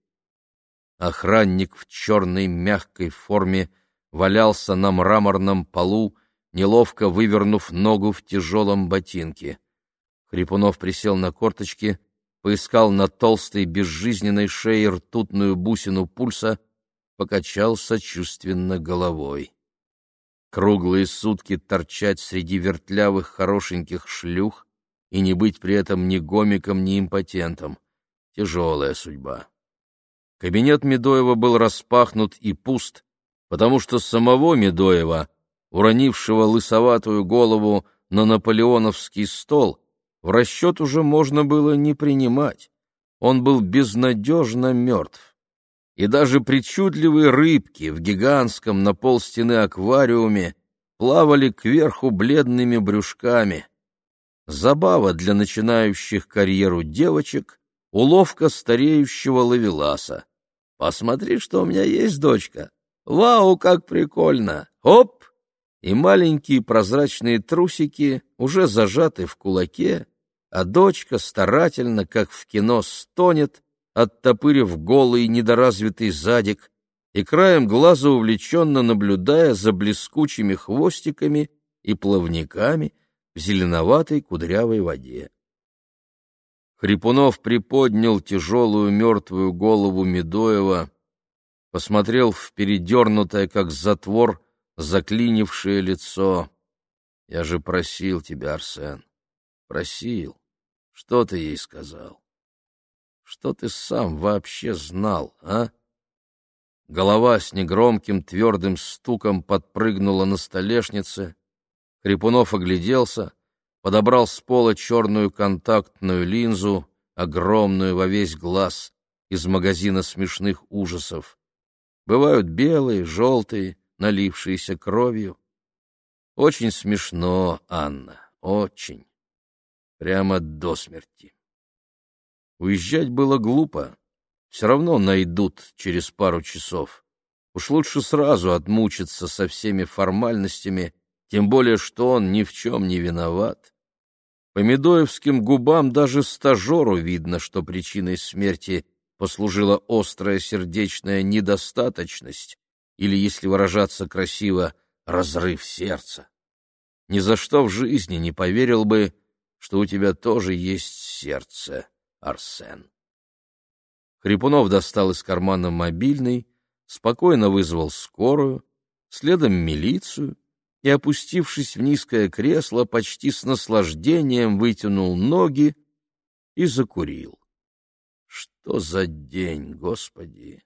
Охранник в черной мягкой форме валялся на мраморном полу, неловко вывернув ногу в тяжелом ботинке. Хрипунов присел на корточки, поискал на толстой безжизненной шее ртутную бусину пульса, покачал сочувственно головой. Круглые сутки торчать среди вертлявых хорошеньких шлюх и не быть при этом ни гомиком, ни импотентом. Тяжелая судьба. Кабинет Медоева был распахнут и пуст, потому что самого Медоева, уронившего лысоватую голову на наполеоновский стол, в расчет уже можно было не принимать. Он был безнадежно мертв. И даже причудливые рыбки в гигантском на полстены аквариуме плавали кверху бледными брюшками — Забава для начинающих карьеру девочек, уловка стареющего ловеласа. «Посмотри, что у меня есть, дочка! Вау, как прикольно! Оп!» И маленькие прозрачные трусики уже зажаты в кулаке, а дочка старательно, как в кино, стонет, оттопырив голый недоразвитый задик, и краем глаза увлеченно наблюдая за блескучими хвостиками и плавниками, в зеленоватой кудрявой воде. Хрипунов приподнял тяжелую мертвую голову Медоева, посмотрел в передернутое, как затвор, заклинившее лицо. «Я же просил тебя, Арсен, просил. Что ты ей сказал? Что ты сам вообще знал, а?» Голова с негромким твердым стуком подпрыгнула на столешнице, Хрипунов огляделся, подобрал с пола черную контактную линзу, огромную во весь глаз, из магазина смешных ужасов. Бывают белые, желтые, налившиеся кровью. Очень смешно, Анна, очень. Прямо до смерти. Уезжать было глупо. Все равно найдут через пару часов. Уж лучше сразу отмучиться со всеми формальностями тем более что он ни в чем не виноват. По Медоевским губам даже стажеру видно, что причиной смерти послужила острая сердечная недостаточность или, если выражаться красиво, разрыв сердца. Ни за что в жизни не поверил бы, что у тебя тоже есть сердце, Арсен. Хрипунов достал из кармана мобильный, спокойно вызвал скорую, следом милицию и, опустившись в низкое кресло, почти с наслаждением вытянул ноги и закурил. Что за день, Господи!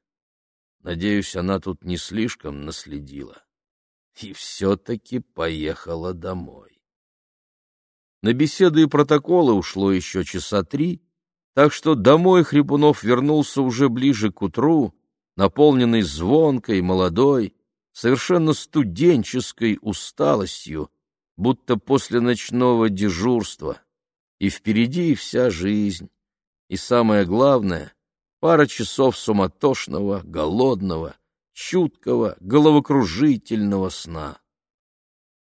Надеюсь, она тут не слишком наследила. И все-таки поехала домой. На беседы и протоколы ушло еще часа три, так что домой Хрипунов вернулся уже ближе к утру, наполненный звонкой, молодой, совершенно студенческой усталостью, будто после ночного дежурства, и впереди вся жизнь, и самое главное — пара часов суматошного, голодного, чуткого, головокружительного сна.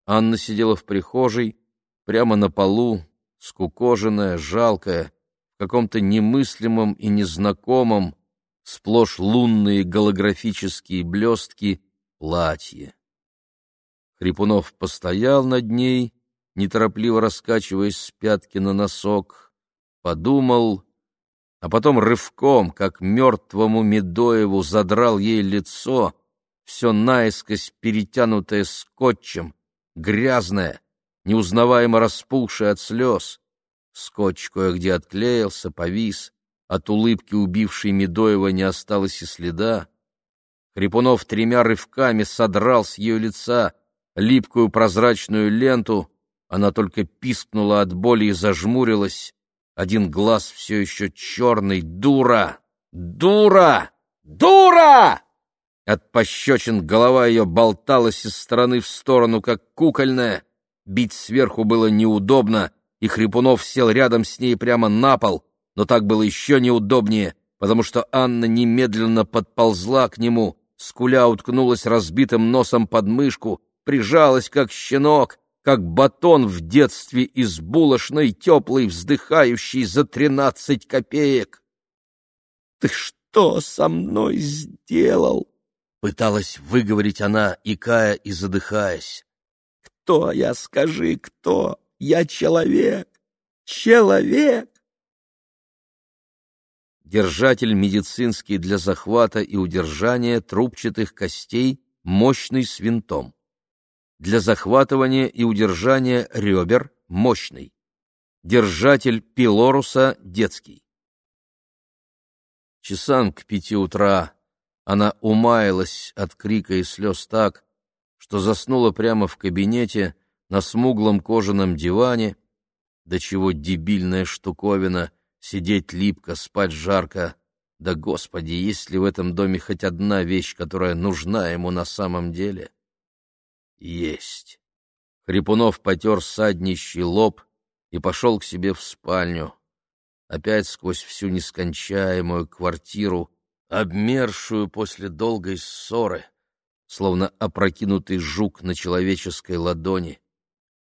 Анна сидела в прихожей, прямо на полу, скукоженная, жалкая, в каком-то немыслимом и незнакомом, сплошь лунные голографические блестки платье. Хрипунов постоял над ней, неторопливо раскачиваясь с пятки на носок, подумал, а потом рывком, как мертвому Медоеву, задрал ей лицо, все наискось перетянутое скотчем, грязное, неузнаваемо распухшее от слез. Скотч кое-где отклеился, повис, от улыбки убившей Медоева не осталось и следа. Хрипунов тремя рывками содрал с ее лица липкую прозрачную ленту, она только пискнула от боли и зажмурилась. Один глаз все еще черный. Дура! Дура! Дура! От пощечин голова ее болталась из стороны в сторону, как кукольная. Бить сверху было неудобно, и Хрипунов сел рядом с ней прямо на пол, но так было еще неудобнее, потому что Анна немедленно подползла к нему, скуля уткнулась разбитым носом под мышку, прижалась, как щенок, как батон в детстве из булочной, теплый, вздыхающий за тринадцать копеек. — Ты что со мной сделал? — пыталась выговорить она, икая и задыхаясь. — Кто я, скажи, кто? Я человек! Человек! Держатель медицинский для захвата и удержания трубчатых костей, мощный с винтом. Для захватывания и удержания ребер, мощный. Держатель пилоруса, детский. Часам к пяти утра она умаялась от крика и слез так, что заснула прямо в кабинете на смуглом кожаном диване, до чего дебильная штуковина — Сидеть липко, спать жарко. Да, Господи, есть ли в этом доме хоть одна вещь, которая нужна ему на самом деле? Есть. Хрипунов потер саднищий лоб и пошел к себе в спальню. Опять сквозь всю нескончаемую квартиру, обмершую после долгой ссоры, словно опрокинутый жук на человеческой ладони.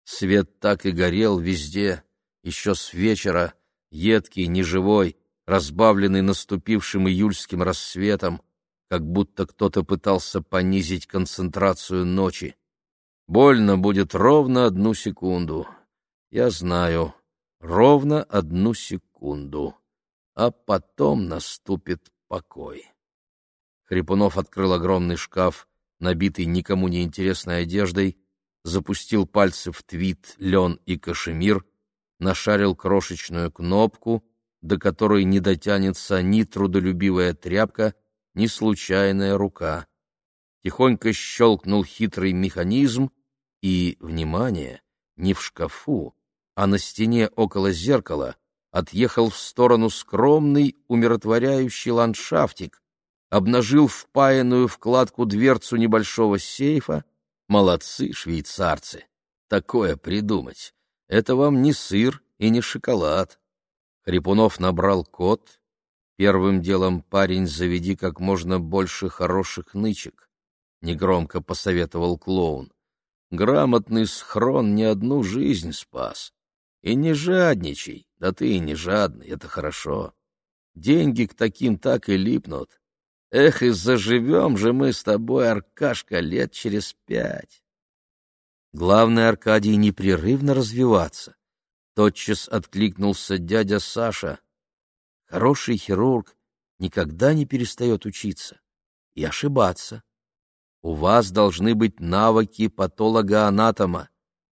Свет так и горел везде, еще с вечера, едкий, неживой, разбавленный наступившим июльским рассветом, как будто кто-то пытался понизить концентрацию ночи. Больно будет ровно одну секунду. Я знаю, ровно одну секунду. А потом наступит покой. Хрипунов открыл огромный шкаф, набитый никому не интересной одеждой, запустил пальцы в твит, лен и кашемир — нашарил крошечную кнопку, до которой не дотянется ни трудолюбивая тряпка, ни случайная рука. Тихонько щелкнул хитрый механизм, и, внимание, не в шкафу, а на стене около зеркала отъехал в сторону скромный, умиротворяющий ландшафтик, обнажил впаянную вкладку дверцу небольшого сейфа. Молодцы швейцарцы! Такое придумать! Это вам не сыр и не шоколад. Хрипунов набрал код. Первым делом парень заведи как можно больше хороших нычек. Негромко посоветовал клоун. Грамотный схрон не одну жизнь спас. И не жадничай, да ты и не жадный, это хорошо. Деньги к таким так и липнут. Эх, и заживем же мы с тобой, Аркашка, лет через пять. Главное, Аркадий, непрерывно развиваться. Тотчас откликнулся дядя Саша. Хороший хирург никогда не перестает учиться и ошибаться. У вас должны быть навыки патолога-анатома,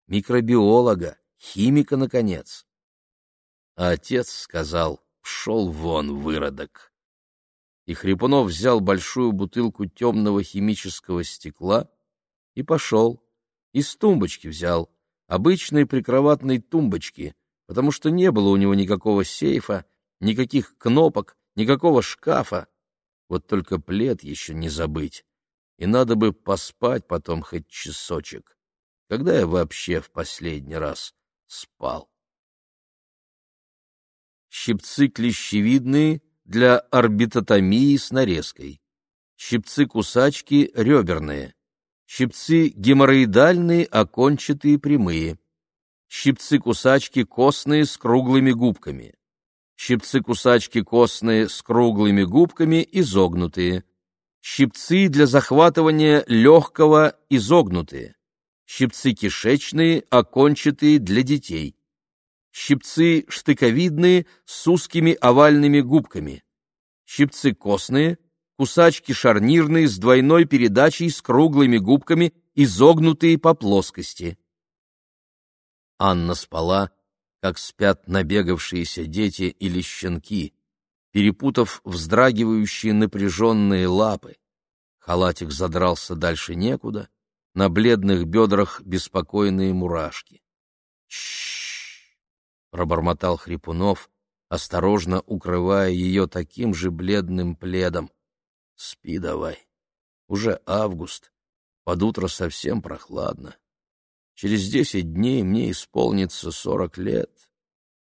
микробиолога, химика, наконец. А отец сказал, пшел вон, выродок. и Хрипунов взял большую бутылку темного химического стекла и пошел. Из тумбочки взял, обычной прикроватной тумбочки, потому что не было у него никакого сейфа, никаких кнопок, никакого шкафа. Вот только плед еще не забыть. И надо бы поспать потом хоть часочек. Когда я вообще в последний раз спал? Щипцы клещевидные для орбитотомии с нарезкой. Щипцы-кусачки реберные. Щипцы геморроидальные, окончатые прямые. Щипцы-кусачки костные с круглыми губками. Щипцы-кусачки костные с круглыми губками изогнутые. Щипцы для захватывания легкого изогнутые. Щипцы кишечные, окончатые для детей. Щипцы штыковидные с узкими овальными губками. Щипцы костные, кусачки шарнирные с двойной передачей с круглыми губками, изогнутые по плоскости. Анна спала, как спят набегавшиеся дети или щенки, перепутав вздрагивающие напряженные лапы. Халатик задрался дальше некуда, на бледных бедрах беспокойные мурашки. «Чш!» — пробормотал Хрипунов, осторожно укрывая ее таким же бледным пледом. «Спи давай. Уже август. Под утро совсем прохладно. Через десять дней мне исполнится сорок лет,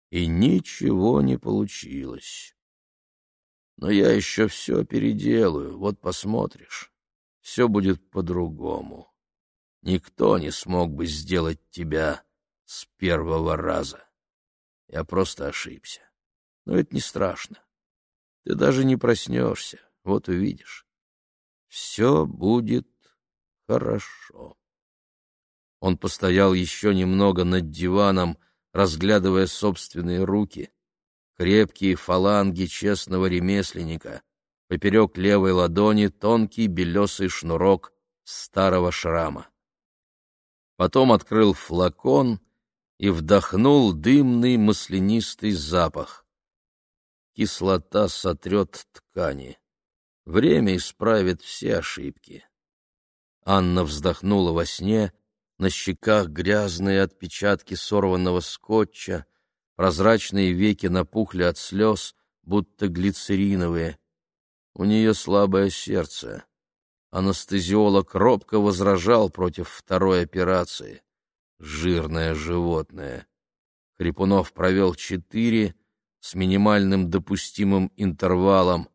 и ничего не получилось. Но я еще все переделаю, вот посмотришь. Все будет по-другому. Никто не смог бы сделать тебя с первого раза. Я просто ошибся. Но это не страшно. Ты даже не проснешься, вот увидишь. Все будет хорошо. Он постоял еще немного над диваном, разглядывая собственные руки, крепкие фаланги честного ремесленника, поперек левой ладони тонкий белесый шнурок старого шрама. Потом открыл флакон и вдохнул дымный маслянистый запах. Кислота сотрет ткани. Время исправит все ошибки. Анна вздохнула во сне, на щеках грязные отпечатки сорванного скотча, Прозрачные веки напухли от слез, будто глицериновые. У нее слабое сердце. Анестезиолог робко возражал против второй операции. Жирное животное. Хрипунов провел четыре с минимальным допустимым интервалом.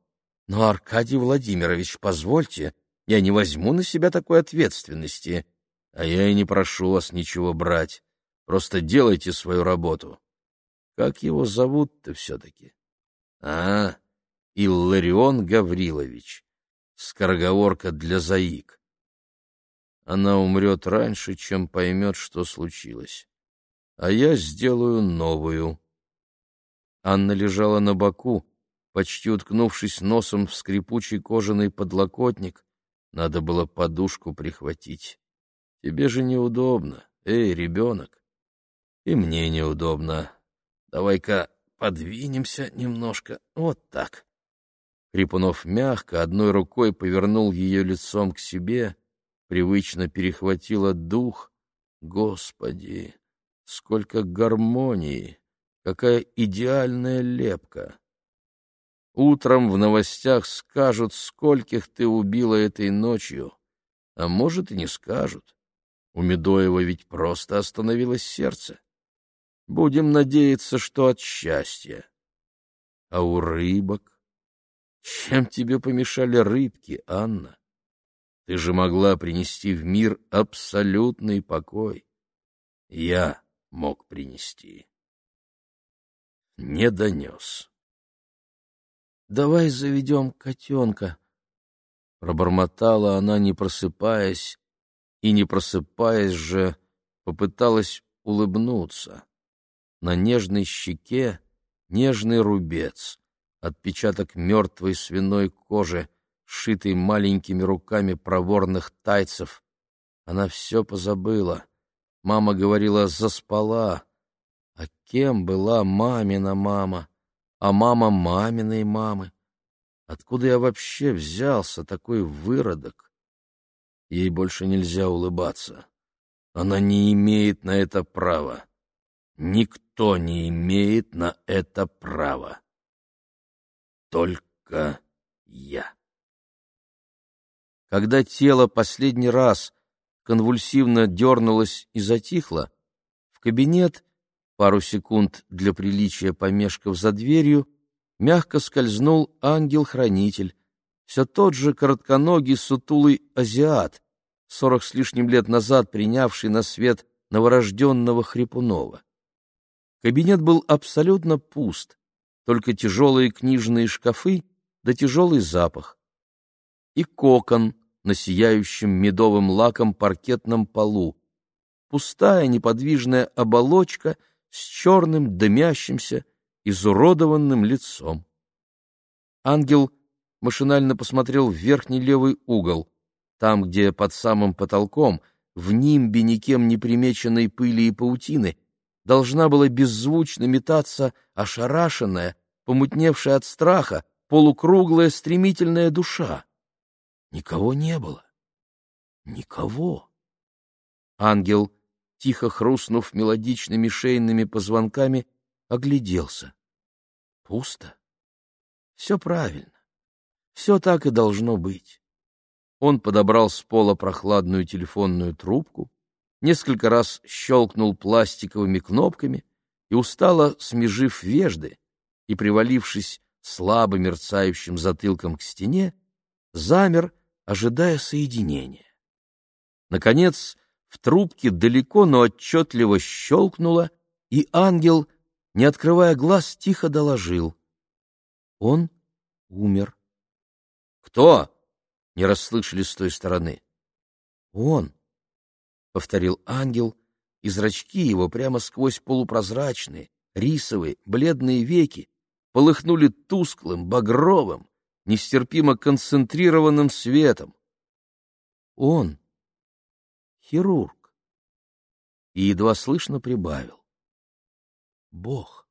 Но, Аркадий Владимирович, позвольте, я не возьму на себя такой ответственности. А я и не прошу вас ничего брать. Просто делайте свою работу. Как его зовут-то все-таки? А, Илларион Гаврилович. Скороговорка для заик. Она умрет раньше, чем поймет, что случилось. А я сделаю новую. Анна лежала на боку, почти уткнувшись носом в скрипучий кожаный подлокотник. Надо было подушку прихватить. Тебе же неудобно, эй, ребенок. И мне неудобно. Давай-ка подвинемся немножко. Вот так. Крипунов мягко одной рукой повернул ее лицом к себе, привычно перехватила дух. Господи, сколько гармонии! Какая идеальная лепка! Утром в новостях скажут, скольких ты убила этой ночью, а может и не скажут. У Медоева ведь просто остановилось сердце. Будем надеяться, что от счастья. А у рыбок? Чем тебе помешали рыбки, Анна? Ты же могла принести в мир абсолютный покой. Я мог принести. Не донес. Давай заведем котенка. Пробормотала она, не просыпаясь, и, не просыпаясь же, попыталась улыбнуться. На нежной щеке нежный рубец, отпечаток мертвой свиной кожи, сшитый маленькими руками проворных тайцев. Она все позабыла. Мама говорила, заспала. А кем была мамина мама? А мама маминой мамы? Откуда я вообще взялся, такой выродок? Ей больше нельзя улыбаться. Она не имеет на это права. Никто не имеет на это права. Только я. Когда тело последний раз конвульсивно дернулось и затихло, в кабинет, пару секунд для приличия помешков за дверью, мягко скользнул ангел-хранитель, все тот же коротконогий сутулый азиат, сорок с лишним лет назад принявший на свет новорожденного Хрипунова. Кабинет был абсолютно пуст, только тяжелые книжные шкафы да тяжелый запах. И кокон на сияющем медовым лаком паркетном полу. Пустая неподвижная оболочка с черным дымящимся, изуродованным лицом. Ангел машинально посмотрел в верхний левый угол, там, где под самым потолком, в нимбе никем не примеченной пыли и паутины, должна была беззвучно метаться ошарашенная, помутневшая от страха, полукруглая стремительная душа. Никого не было. Никого. Ангел, тихо хрустнув мелодичными шейными позвонками, огляделся. Пусто. Все правильно. Все так и должно быть. Он подобрал с пола прохладную телефонную трубку, несколько раз щелкнул пластиковыми кнопками и, устало смежив вежды и привалившись слабо мерцающим затылком к стене, замер, ожидая соединения. Наконец, в трубке далеко, но отчетливо щелкнуло, и ангел, не открывая глаз, тихо доложил. Он умер. «Кто?» — не расслышали с той стороны. «Он», — повторил ангел, и зрачки его прямо сквозь полупрозрачные, рисовые, бледные веки полыхнули тусклым, багровым, нестерпимо концентрированным светом. Он — хирург. И едва слышно прибавил. Бог.